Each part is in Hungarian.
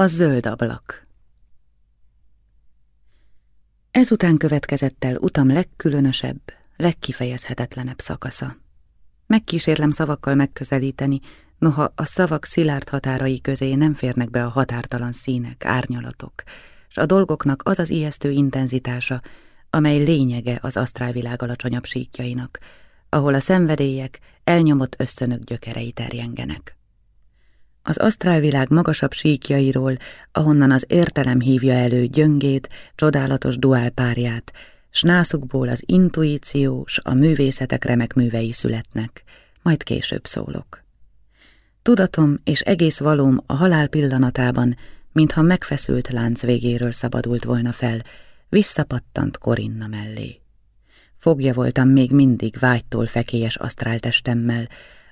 A zöld ablak Ezután következett el utam legkülönösebb, legkifejezhetetlenebb szakasza. Megkísérlem szavakkal megközelíteni, noha a szavak szilárd határai közé nem férnek be a határtalan színek, árnyalatok, és a dolgoknak az az ijesztő intenzitása, amely lényege az asztrálvilág alacsonyabb síkjainak, ahol a szenvedélyek elnyomott ösztönök gyökerei terjengenek. Az asztrálvilág magasabb síkjairól, ahonnan az értelem hívja elő gyöngét, csodálatos duálpárját, s nászukból az intuíció s a művészetek remek művei születnek, majd később szólok. Tudatom és egész valóm a halál pillanatában, mintha megfeszült lánc végéről szabadult volna fel, visszapattant Korinna mellé. Fogja voltam még mindig vágytól fekélyes asztráltestemmel,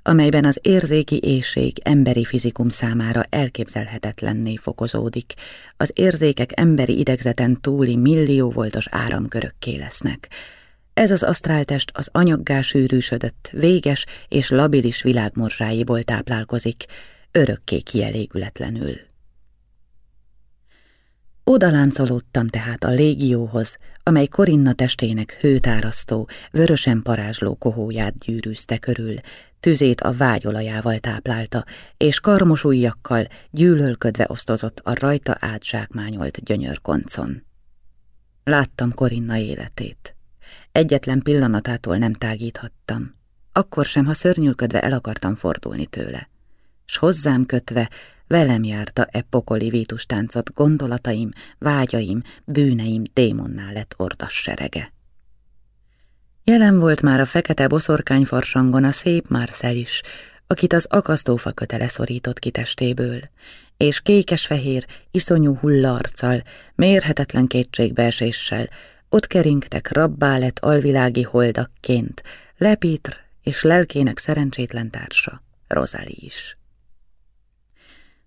amelyben az érzéki éjség emberi fizikum számára elképzelhetetlenné fokozódik, az érzékek emberi idegzeten túli millió voltos áramkörökké lesznek. Ez az asztráltest az anyaggá sűrűsödött, véges és labilis világmorzsáiból táplálkozik, örökké kielégületlenül. Odaláncolódtam tehát a légióhoz, amely Korinna testének hőtárasztó, vörösen parázsló kohóját gyűrűzte körül, tüzét a vágyolajával táplálta, és karmos ujjakkal gyűlölködve osztozott a rajta átzsákmányolt gyönyörkoncon. Láttam Korinna életét. Egyetlen pillanatától nem tágíthattam. Akkor sem, ha szörnyülködve el akartam fordulni tőle. S hozzám kötve velem járta e pokoli vítustáncot gondolataim, vágyaim, bűneim démonná lett ordas serege. Jelen volt már a fekete boszorkányfarsangon a szép Marcel is, akit az akasztófa kötele szorított ki testéből, és kékes-fehér, iszonyú hullarccal, mérhetetlen kétségbeeséssel, ott keringtek rabbá lett alvilági holdakként, Lepítr és lelkének szerencsétlen társa, Rozali is.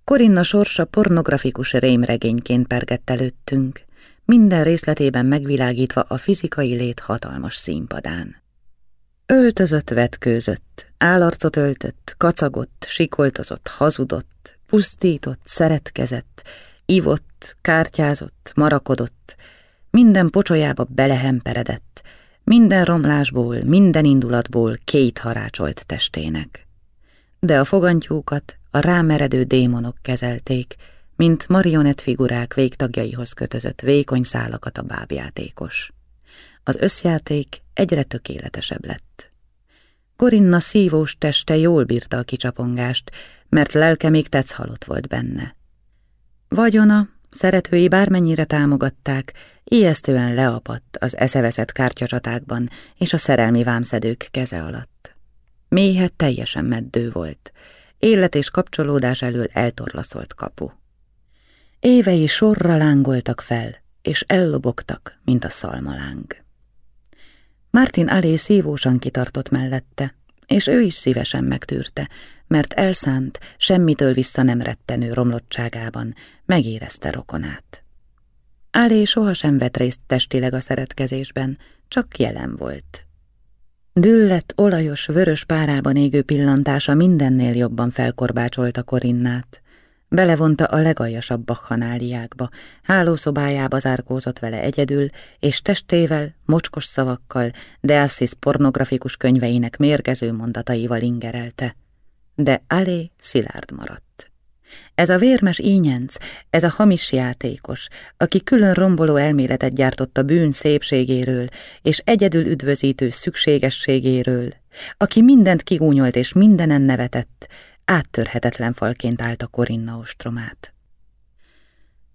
Korinna sorsa pornografikus rémregényként pergett előttünk, minden részletében megvilágítva a fizikai lét hatalmas színpadán. Öltözött, vetkőzött, állarcot öltött, kacagott, sikoltozott, hazudott, pusztított, szeretkezett, ivott, kártyázott, marakodott, minden pocsolyába belehemperedett, minden romlásból, minden indulatból két harácsolt testének. De a fogantyúkat a rámeredő démonok kezelték, mint marionett figurák végtagjaihoz kötözött vékony szálakat a bábjátékos. Az összjáték egyre tökéletesebb lett. Korinna szívós teste jól bírta a kicsapongást, mert lelke még tetsz halott volt benne. Vagyona, szeretői bármennyire támogatták, ijesztően leapadt az eszeveszett kártyacsatákban és a szerelmi vámszedők keze alatt. Méhe teljesen meddő volt, élet és kapcsolódás elől eltorlaszolt kapu. Évei sorra lángoltak fel, és ellobogtak, mint a szalmaláng. Martin Alé szívósan kitartott mellette, és ő is szívesen megtűrte, mert elszánt, semmitől vissza nem rettenő romlottságában megérezte rokonát. Alé sohasem vett részt testileg a szeretkezésben, csak jelen volt. Düllett, olajos, vörös párában égő pillantása mindennél jobban felkorbácsolta Korinnát, Belevonta a legaljasabb bakhanáliákba, hálószobájába zárkózott vele egyedül, és testével, mocskos szavakkal, Deassis pornografikus könyveinek mérgező mondataival ingerelte. De Alé szilárd maradt. Ez a vérmes ínyenc, ez a hamis játékos, aki külön romboló elméletet gyártott a bűn szépségéről és egyedül üdvözítő szükségességéről, aki mindent kigúnyolt és mindenen nevetett, áttörhetetlen falként állt a Korinna ostromát.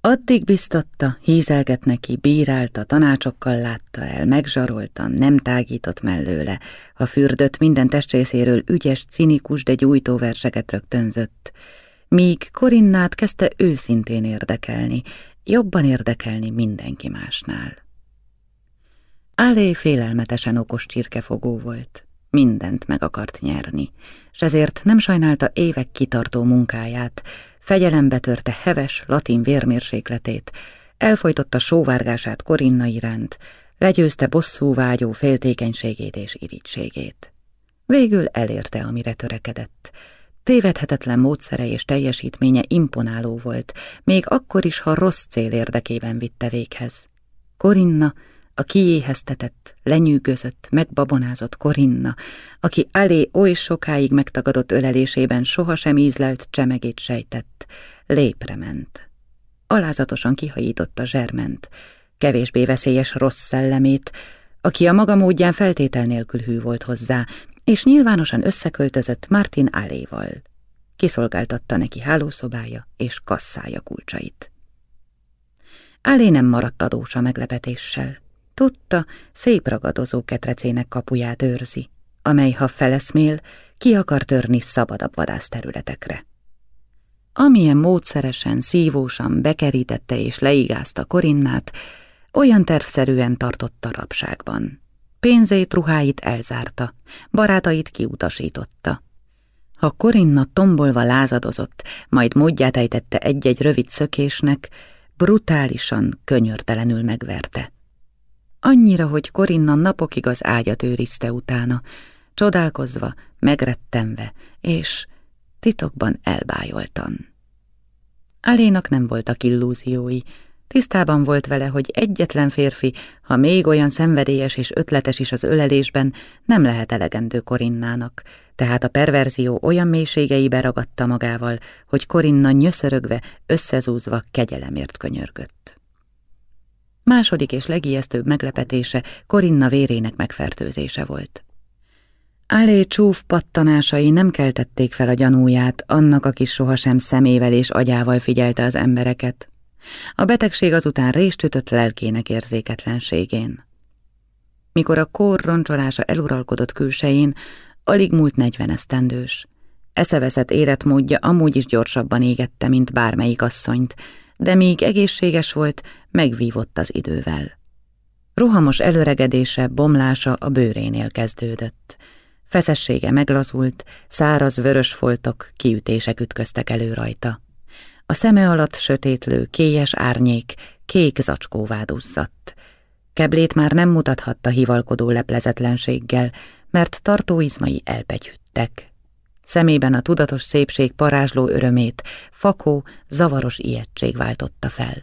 Addig biztatta, hízelget neki, bírálta, tanácsokkal látta el, megzsarolta, nem tágított mellőle, a fürdött minden testrészéről ügyes, cinikus, de gyújtó verseket rögtönzött, míg Korinnát kezdte őszintén érdekelni, jobban érdekelni mindenki másnál. Állé félelmetesen okos csirkefogó volt mindent meg akart nyerni, s ezért nem sajnálta évek kitartó munkáját, fegyelembe törte heves latin vérmérsékletét, elfolytotta sóvárgását Korinna iránt, legyőzte bosszú vágyó féltékenységét és irítségét. Végül elérte, amire törekedett. Tévedhetetlen módszere és teljesítménye imponáló volt, még akkor is, ha rossz cél érdekében vitte véghez. Korinna, a kiéheztetett, lenyűgözött, megbabonázott Korinna, aki Alé oly sokáig megtagadott ölelésében sohasem ízlelt csemegét sejtett, lépre ment. Alázatosan kihajította zserment, kevésbé veszélyes rossz szellemét, aki a maga módján feltétel nélkül hű volt hozzá, és nyilvánosan összeköltözött Martin Aléval. Kiszolgáltatta neki hálószobája és kasszája kulcsait. Alé nem maradt adós a meglepetéssel. Tudta, szép ragadozó ketrecének kapuját őrzi, amely, ha feleszmél, ki akar törni szabadabb vadászterületekre. Amilyen módszeresen, szívósan bekerítette és leigázta Korinnát, olyan tervszerűen tartotta rabságban. Pénzét, ruháit elzárta, barátait kiutasította. Ha Korinna tombolva lázadozott, majd módját ejtette egy-egy rövid szökésnek, brutálisan, könyörtelenül megverte. Annyira, hogy Korinna napokig az ágyat őrizte utána, csodálkozva, megrettenve, és titokban elbájoltan. Alénak nem voltak illúziói, Tisztában volt vele, hogy egyetlen férfi, ha még olyan szenvedélyes és ötletes is az ölelésben, nem lehet elegendő Korinnának, tehát a perverzió olyan mélységeibe ragadta magával, hogy Korinna nyöszörögve, összezúzva kegyelemért könyörgött. Második és legijesztőbb meglepetése Korinna vérének megfertőzése volt. Alé csúf pattanásai nem keltették fel a gyanúját annak, aki sohasem szemével és agyával figyelte az embereket, a betegség azután részt ütött lelkének érzéketlenségén. Mikor a kór roncsolása eluralkodott külsején, alig múlt negyven esztendős. Eszeveszett életmódja amúgy is gyorsabban égette, mint bármelyik asszonyt, de míg egészséges volt, megvívott az idővel. Rohamos előregedése, bomlása a bőrénél kezdődött. Feszessége meglazult, száraz vörös foltok, kiütések ütköztek elő rajta. A szeme alatt sötétlő, kélyes árnyék, kék zacskóvá duzzadt. Keblét már nem mutathatta hivalkodó leplezetlenséggel, mert tartóizmai elpegyhüttek. Szemében a tudatos szépség parázsló örömét, fakó, zavaros ijegység váltotta fel.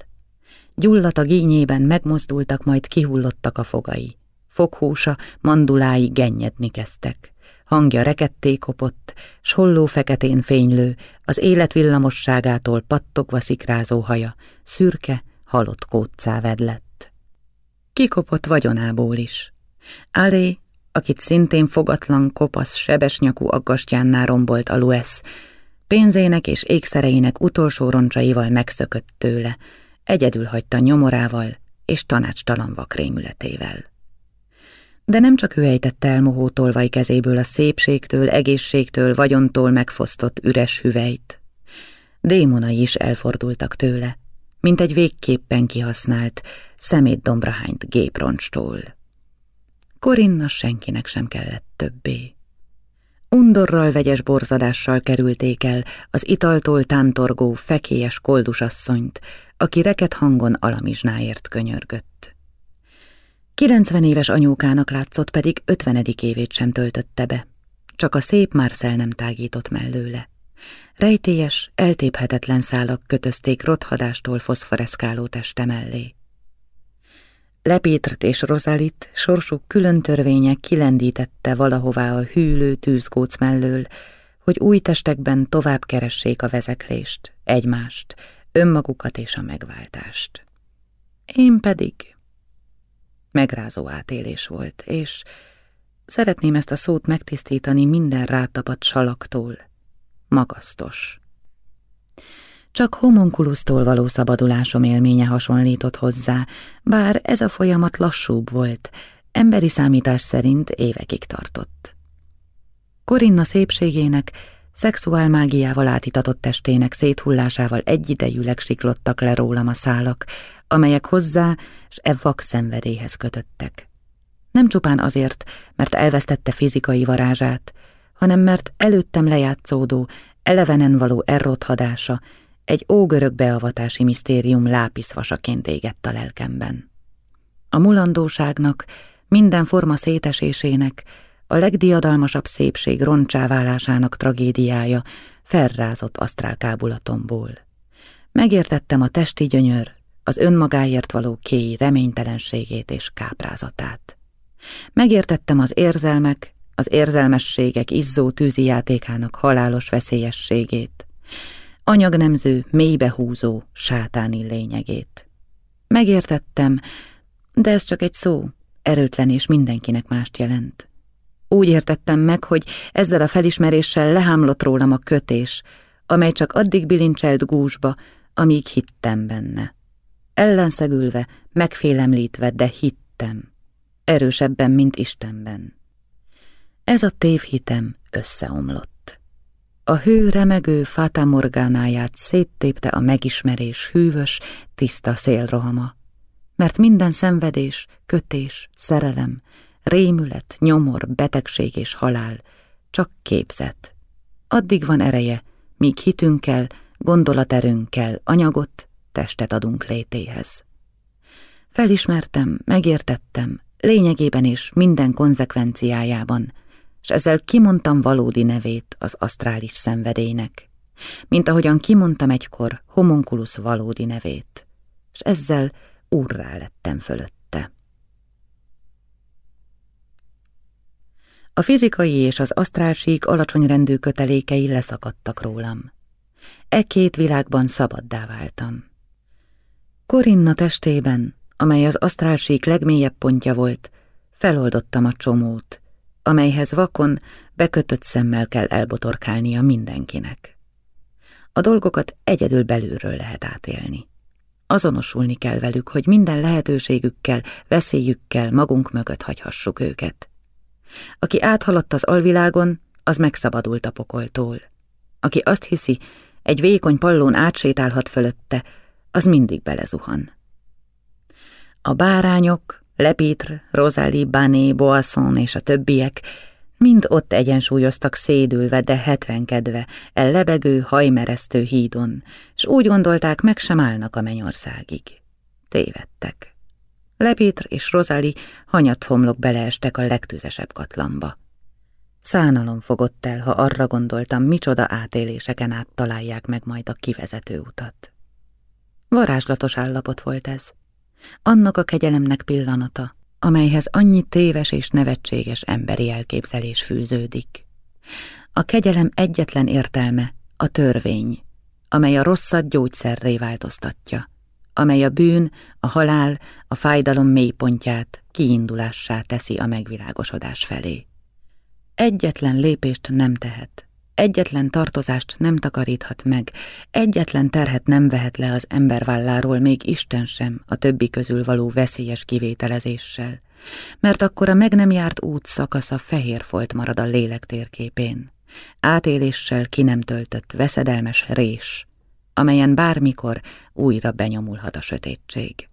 Gyulladt a gínyében megmozdultak, majd kihullottak a fogai. Foghúsa, mandulái gennyedni kezdtek. Hangja reketté kopott, s holló feketén fénylő, az élet villamosságától pattogva szikrázó haja, szürke, halott kóccá vedlett. Kikopott vagyonából is. Alé, akit szintén fogatlan, kopasz, sebesnyakú aggastyánnál rombolt a Luesz, pénzének és ékszereinek utolsó roncsaival megszökött tőle, egyedül hagyta nyomorával és tanácstalan vakrémületével. De nem csak ő ejtette el mohó tolvaj kezéből a szépségtől, egészségtől, vagyontól megfosztott üres hüvelyt. Démonai is elfordultak tőle, mint egy végképpen kihasznált, szemétdombrahányt géproncstól. Korinna senkinek sem kellett többé. Undorral vegyes borzadással kerülték el az italtól tántorgó, fekélyes koldusasszonyt, aki reket hangon alamizsnáért könyörgött. Kilencven éves anyókának látszott, pedig ötvenedik évét sem töltötte be. Csak a szép Marcel nem tágított mellőle. Rejtélyes, eltéphetetlen szálak kötözték rothadástól foszforeszkáló teste mellé. Lepétrt és Rosalit sorsuk külön törvénye kilendítette valahová a hűlő tűzgóc mellől, hogy új testekben tovább keressék a vezeklést, egymást, önmagukat és a megváltást. Én pedig megrázó átélés volt, és szeretném ezt a szót megtisztítani minden rátapadt salaktól. Magasztos. Csak homonkulusztól való szabadulásom élménye hasonlított hozzá, bár ez a folyamat lassúbb volt, emberi számítás szerint évekig tartott. Korinna szépségének, szexuálmágiával átitatott testének széthullásával egyidejűleg siklottak le rólam a szálak, amelyek hozzá s e vak szenvedélyhez kötöttek. Nem csupán azért, mert elvesztette fizikai varázsát, hanem mert előttem lejátszódó, elevenen való errothadása egy ógörög beavatási misztérium lápiszvasaként égett a lelkemben. A mulandóságnak, minden forma szétesésének, a legdiadalmasabb szépség roncsáválásának tragédiája felrázott asztrálkábulatomból. Megértettem a testi gyönyör, az önmagáért való kéi reménytelenségét és káprázatát. Megértettem az érzelmek, az érzelmességek izzó tűzi játékának halálos veszélyességét, anyagnemző, mélybehúzó, sátáni lényegét. Megértettem, de ez csak egy szó, erőtlen és mindenkinek mást jelent. Úgy értettem meg, hogy ezzel a felismeréssel lehámlott rólam a kötés, amely csak addig bilincselt gúzsba, amíg hittem benne. Ellenszegülve, megfélemlítve, de hittem. Erősebben, mint Istenben. Ez a tévhitem összeomlott. A hő remegő Fata széttépte a megismerés hűvös, tiszta szélrohama, mert minden szenvedés, kötés, szerelem, rémület, nyomor, betegség és halál csak képzet. Addig van ereje, míg hitünkkel, gondolaterőnkkel anyagot, testet adunk létéhez. Felismertem, megértettem, lényegében és minden konzekvenciájában, és ezzel kimondtam valódi nevét az asztrális szenvedélynek, mint ahogyan kimondtam egykor homunculus valódi nevét, és ezzel úrrá lettem fölötte. A fizikai és az asztrálsík alacsony rendű kötelékei leszakadtak rólam. E két világban szabaddá váltam. Korinna testében, amely az asztrálsík legmélyebb pontja volt, feloldottam a csomót, amelyhez vakon, bekötött szemmel kell elbotorkálnia mindenkinek. A dolgokat egyedül belülről lehet átélni. Azonosulni kell velük, hogy minden lehetőségükkel, veszélyükkel magunk mögött hagyhassuk őket. Aki áthaladt az alvilágon, az megszabadult a pokoltól. Aki azt hiszi, egy vékony pallón átsétálhat fölötte, az mindig belezuhan. A bárányok, Lepitr, Rosalie, Bané, Boasson és a többiek mind ott egyensúlyoztak szédülve, de hetvenkedve, el lebegő, hajmeresztő hídon, s úgy gondolták, meg sem állnak a mennyországig. Tévedtek. Lepitr és Rozali hanyat homlok beleestek a legtüzesebb katlamba. Szánalom fogott el, ha arra gondoltam, micsoda átéléseken át találják meg majd a kivezető utat. Varázslatos állapot volt ez. Annak a kegyelemnek pillanata, amelyhez annyi téves és nevetséges emberi elképzelés fűződik. A kegyelem egyetlen értelme a törvény, amely a rosszat gyógyszerré változtatja, amely a bűn, a halál, a fájdalom mélypontját kiindulássá teszi a megvilágosodás felé. Egyetlen lépést nem tehet, Egyetlen tartozást nem takaríthat meg, egyetlen terhet nem vehet le az ember válláról, még Isten sem a többi közül való veszélyes kivételezéssel, mert akkor a meg nem járt út szakasza fehér folt marad a lélek térképén, átéléssel ki nem töltött veszedelmes rés, amelyen bármikor újra benyomulhat a sötétség.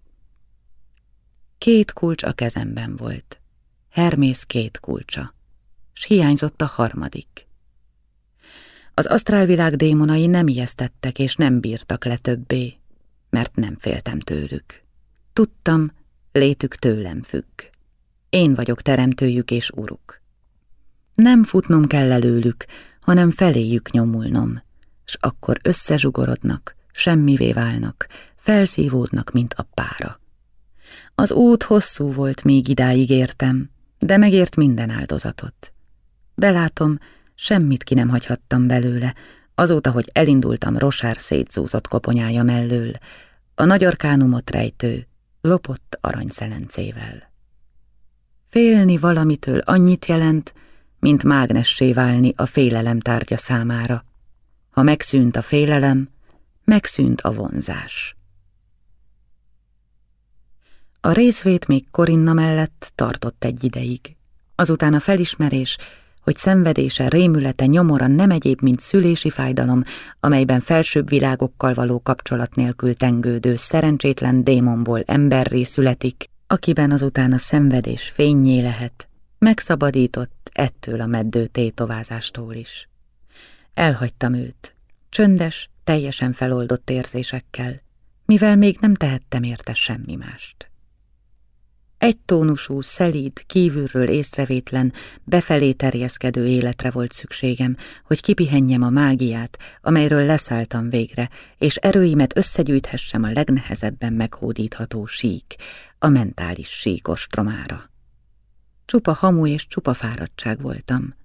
Két kulcs a kezemben volt, Hermész két kulcsa, s hiányzott a harmadik. Az asztrálvilág démonai nem ijesztettek és nem bírtak le többé, mert nem féltem tőlük. Tudtam, létük tőlem függ. Én vagyok teremtőjük és uruk. Nem futnom kell előlük, hanem feléjük nyomulnom, s akkor összezsugorodnak, semmivé válnak, felszívódnak, mint a pára. Az út hosszú volt, míg idáig értem, de megért minden áldozatot. Belátom, Semmit ki nem hagyhattam belőle, azóta, hogy elindultam Rosár szétszúzott koponyája mellől, a nagy orkánumot rejtő, lopott aranyszelencével. Félni valamitől annyit jelent, mint mágnessé válni a félelem tárgya számára. Ha megszűnt a félelem, megszűnt a vonzás. A részvét még Korinna mellett tartott egy ideig. Azután a felismerés, hogy szenvedése, rémülete, nyomora nem egyéb, mint szülési fájdalom, amelyben felsőbb világokkal való kapcsolat nélkül tengődő, szerencsétlen démonból emberré születik, akiben azután a szenvedés fényé lehet, megszabadított ettől a meddő tétovázástól is. Elhagytam őt, csöndes, teljesen feloldott érzésekkel, mivel még nem tehettem érte semmi mást. Egy tónusú, szelíd, kívülről észrevétlen, befelé terjeszkedő életre volt szükségem, hogy kipihenjem a mágiát, amelyről leszálltam végre, és erőimet összegyűjthessem a legnehezebben meghódítható sík, a mentális sík ostromára. Csupa hamu és csupa fáradtság voltam.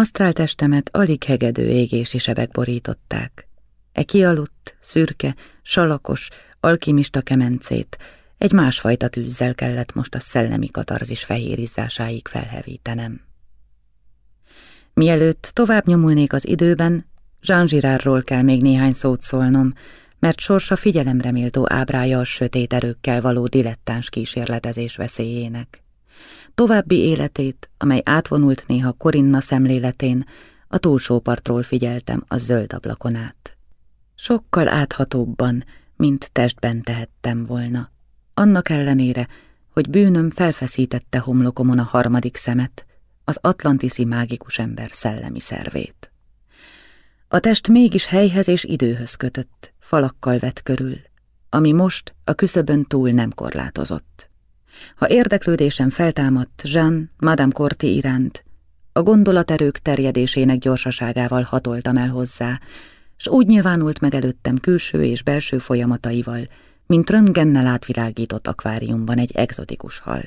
Asztráltestemet alig hegedő égési sebek borították. E kialudt, szürke, salakos, alkimista kemencét, egy másfajta tűzzel kellett most a szellemi katarzis fehérizzásáig felhevítenem. Mielőtt tovább nyomulnék az időben, Jean Girardról kell még néhány szót szólnom, mert sorsa figyelemreméltó ábrája a sötét erőkkel való dilettáns kísérletezés veszélyének. További életét, amely átvonult néha Korinna szemléletén, a túlsó partról figyeltem a zöld ablakon át. Sokkal áthatóbban, mint testben tehettem volna annak ellenére, hogy bűnöm felfeszítette homlokomon a harmadik szemet, az atlantiszi mágikus ember szellemi szervét. A test mégis helyhez és időhöz kötött, falakkal vett körül, ami most a küszöbön túl nem korlátozott. Ha érdeklődésem feltámadt Jean, Madame Corti iránt, a gondolaterők terjedésének gyorsaságával hatoltam el hozzá, s úgy nyilvánult meg előttem külső és belső folyamataival, mint röntgennel átvilágított akváriumban egy egzotikus hal.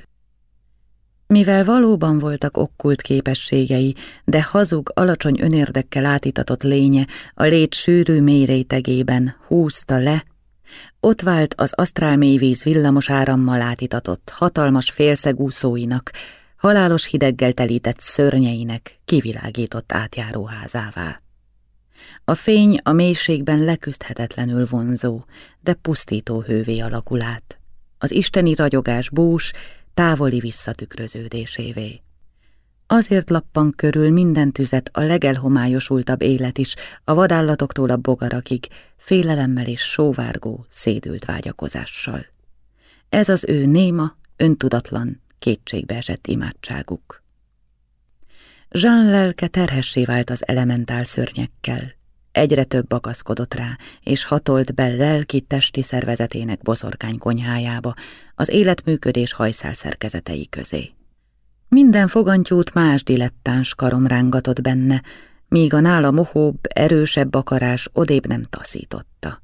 Mivel valóban voltak okkult képességei, de hazug, alacsony önérdekkel átitatott lénye a lét sűrű mélyrétegében húzta le, ott vált az asztrál mélyvíz villamos árammal átitatott, hatalmas félszegúszóinak, halálos hideggel telített szörnyeinek kivilágított átjáróházává. A fény a mélységben leküzdhetetlenül vonzó, de pusztító hővé alakul át. Az isteni ragyogás bús távoli visszatükröződésévé. Azért lappan körül minden tüzet a legelhomályosultabb élet is, a vadállatoktól a bogarakig, félelemmel és sóvárgó, szédült vágyakozással. Ez az ő néma, öntudatlan, kétségbe esett imádságuk. Jean lelke terhessé vált az elementál szörnyekkel, Egyre több akaszkodott rá, és hatolt be lelki-testi szervezetének boszorkány konyhájába, az életműködés hajszál szerkezetei közé. Minden fogantyút más dilettáns karom rángatott benne, míg a nála mohóbb, erősebb akarás odébb nem taszította.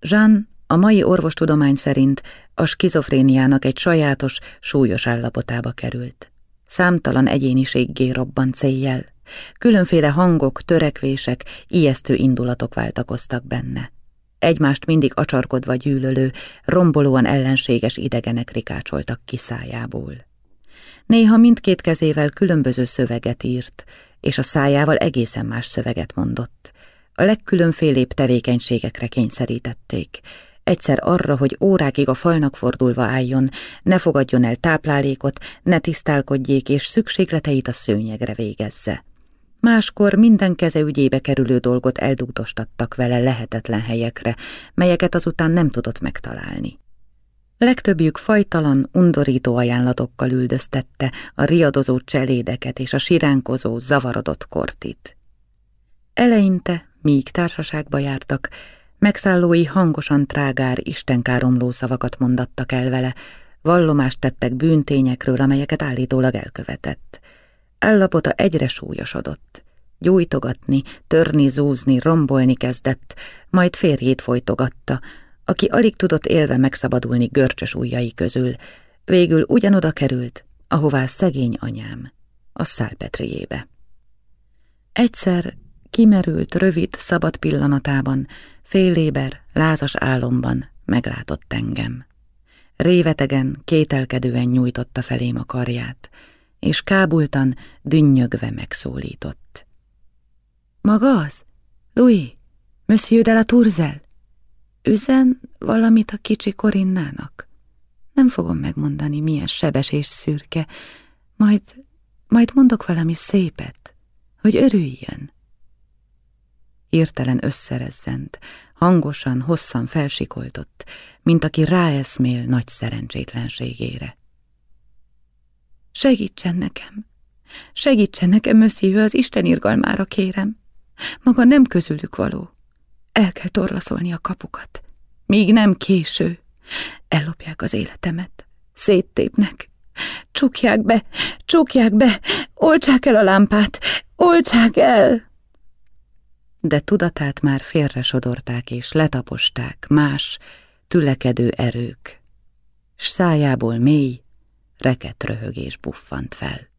Jean a mai orvostudomány szerint a skizofréniának egy sajátos, súlyos állapotába került. Számtalan egyéniséggé robban céljel, Különféle hangok, törekvések, ijesztő indulatok váltakoztak benne. Egymást mindig acsarkodva gyűlölő, rombolóan ellenséges idegenek rikácsoltak ki szájából. Néha mindkét kezével különböző szöveget írt, és a szájával egészen más szöveget mondott. A legkülönfélébb tevékenységekre kényszerítették, egyszer arra, hogy órákig a falnak fordulva álljon, ne fogadjon el táplálékot, ne tisztálkodjék, és szükségleteit a szőnyegre végezze. Máskor minden keze ügyébe kerülő dolgot eldugdostattak vele lehetetlen helyekre, melyeket azután nem tudott megtalálni. Legtöbbjük fajtalan, undorító ajánlatokkal üldöztette a riadozó cselédeket és a siránkozó, zavarodott kortit. Eleinte, míg társaságba jártak, megszállói hangosan trágár, istenkáromló szavakat mondattak el vele, vallomást tettek bűntényekről, amelyeket állítólag elkövetett. Állapota egyre súlyosodott. Gyújtogatni, törni, zúzni, rombolni kezdett, majd férjét folytogatta, aki alig tudott élve megszabadulni görcsös ujjai közül. Végül ugyanoda került, ahová szegény anyám, a szálpetriébe. Egyszer kimerült, rövid, szabad pillanatában, féléber, lázas álomban meglátott engem. Révetegen, kételkedően nyújtotta felém a karját, és kábultan, dünnyögve megszólított. Maga az? Louis? Monsieur de la Tourzel? Üzen valamit a kicsi Korinnának? Nem fogom megmondani, milyen sebes és szürke, majd, majd mondok valami szépet, hogy örüljön. Értelen összerezzent, hangosan, hosszan felsikoltott, mint aki ráeszmél nagy szerencsétlenségére. Segítsen nekem! Segítsen nekem, monsieur, az Isten irgalmára kérem. Maga nem közülük való. El kell torlaszolni a kapukat. Míg nem késő. Ellopják az életemet. széttépnek. Csukják be, csukják be, oltsák el a lámpát, oltsák el! De tudatát már félre sodorták és letaposták más, tülekedő erők, s szájából mély, reket röhögés buffant fel.